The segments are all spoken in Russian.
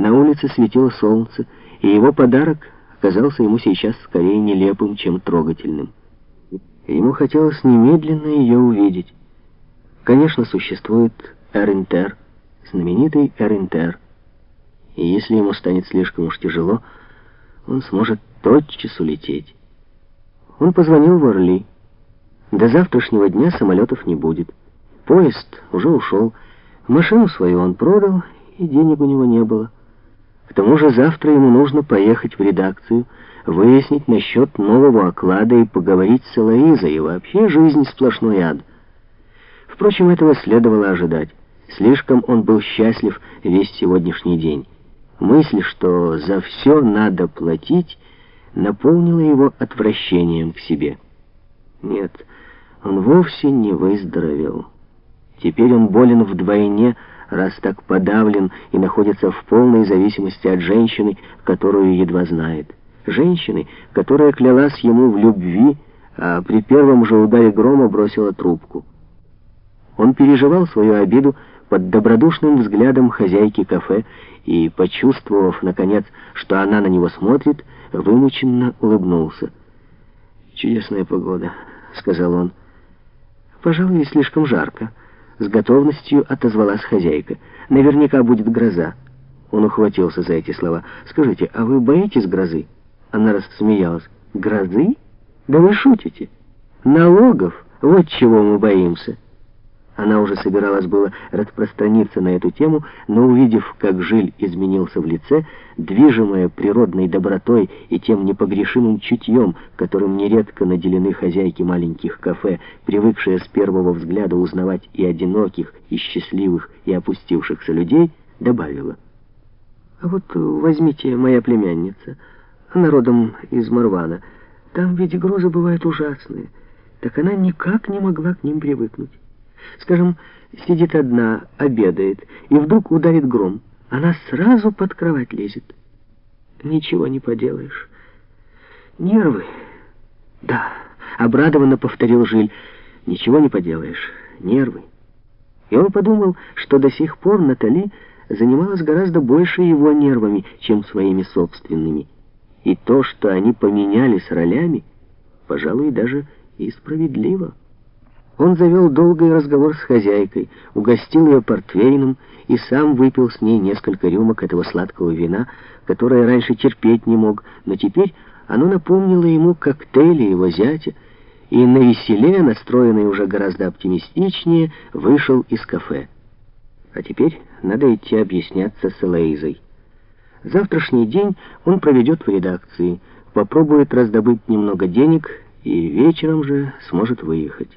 На улице светило солнце, и его подарок казался ему сейчас скорее нелепым, чем трогательным. Ему хотелось немедленно ее увидеть. Конечно, существует Эрентер, знаменитый Эрентер. И если ему станет слишком уж тяжело, он сможет тотчас улететь. Он позвонил в Орли. До завтрашнего дня самолетов не будет. Поезд уже ушел. Машину свою он продал, и денег у него не было. К тому же завтра ему нужно поехать в редакцию, выяснить насчет нового оклада и поговорить с Элоизой, и вообще жизнь сплошной ад. Впрочем, этого следовало ожидать. Слишком он был счастлив весь сегодняшний день. Мысль, что за все надо платить, наполнила его отвращением к себе. Нет, он вовсе не выздоровел. Теперь он болен вдвойне, раз так подавлен и находится в полной зависимости от женщины, которую едва знает. Женщины, которая клялась ему в любви, а при первом же ударе грома бросила трубку. Он переживал свою обиду под добродушным взглядом хозяйки кафе и, почувствовав, наконец, что она на него смотрит, вымученно улыбнулся. «Чудесная погода», — сказал он. «Пожалуй, слишком жарко». С готовностью отозвалась хозяйка. «Наверняка будет гроза». Он ухватился за эти слова. «Скажите, а вы боитесь грозы?» Она рассмеялась. «Грозы? Да вы шутите. Налогов? Вот чего мы боимся». Она уже собиралась было распространиться на эту тему, но увидев, как Жиль изменился в лице, движимая природной добротой и тем непогрешимым чутьем, которым нередко наделены хозяйки маленьких кафе, привыкшие с первого взгляда узнавать и одиноких, и счастливых, и опустившихся людей, добавила. «А вот возьмите моя племянница, она родом из Марвана. Там ведь грозы бывают ужасные, так она никак не могла к ним привыкнуть». Скажем, сидит одна, обедает, и вдруг ударит гром. Она сразу под кровать лезет. Ничего не поделаешь. Нервы. Да, обрадованно повторил Жиль. Ничего не поделаешь. Нервы. И он подумал, что до сих пор Натали занималась гораздо больше его нервами, чем своими собственными. И то, что они поменялись ролями, пожалуй, даже и справедливо. Он завел долгий разговор с хозяйкой, угостил ее портвейном и сам выпил с ней несколько рюмок этого сладкого вина, которое раньше терпеть не мог, но теперь оно напомнило ему коктейли его зятя, и на веселе, настроенный уже гораздо оптимистичнее, вышел из кафе. А теперь надо идти объясняться с Элоизой. Завтрашний день он проведет в редакции, попробует раздобыть немного денег и вечером же сможет выехать.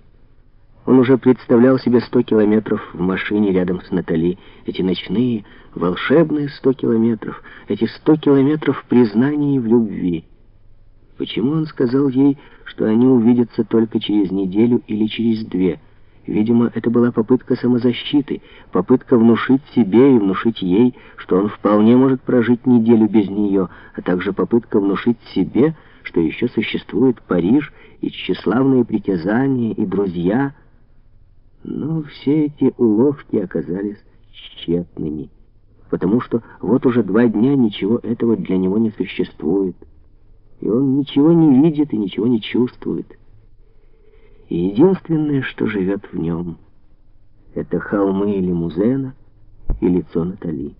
Он уже представлял себе сто километров в машине рядом с Натали. Эти ночные, волшебные сто километров. Эти сто километров признания в любви. Почему он сказал ей, что они увидятся только через неделю или через две? Видимо, это была попытка самозащиты, попытка внушить себе и внушить ей, что он вполне может прожить неделю без нее, а также попытка внушить себе, что еще существует Париж и тщеславные притязания и друзья — но все эти уловки оказались тщетными, потому что вот уже два дня ничего этого для него не существует, и он ничего не видит и ничего не чувствует. И единственное, что живет в нем, это холмы Лимузена и лицо Натали.